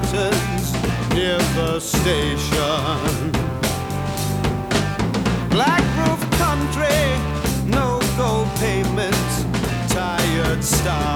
curtains near the station. Black roof country, no go payments, tired stars.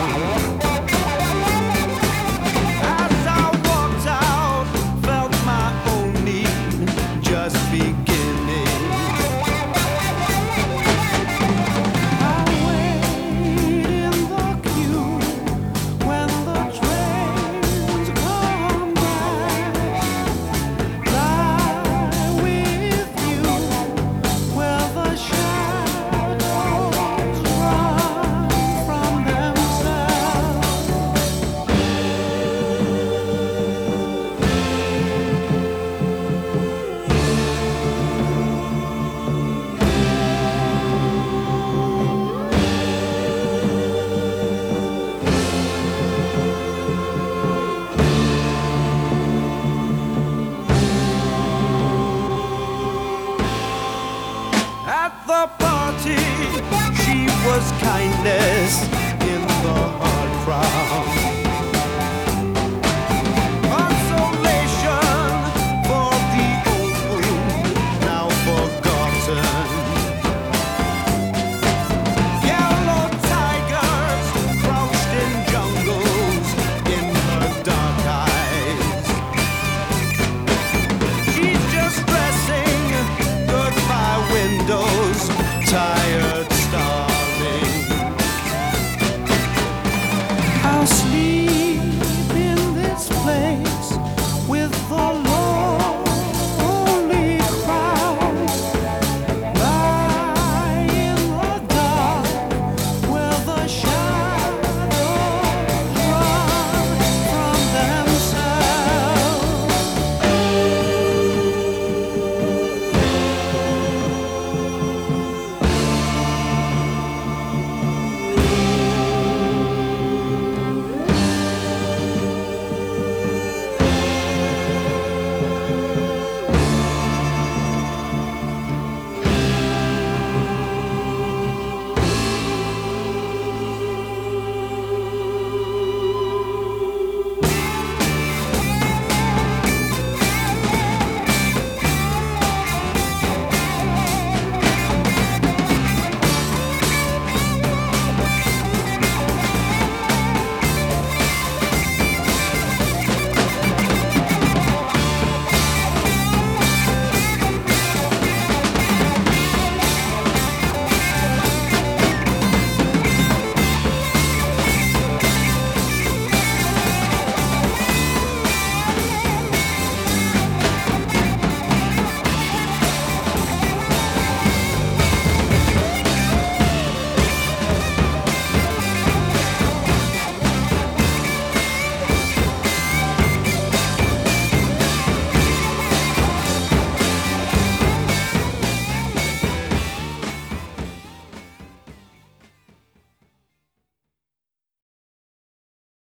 She was kindness.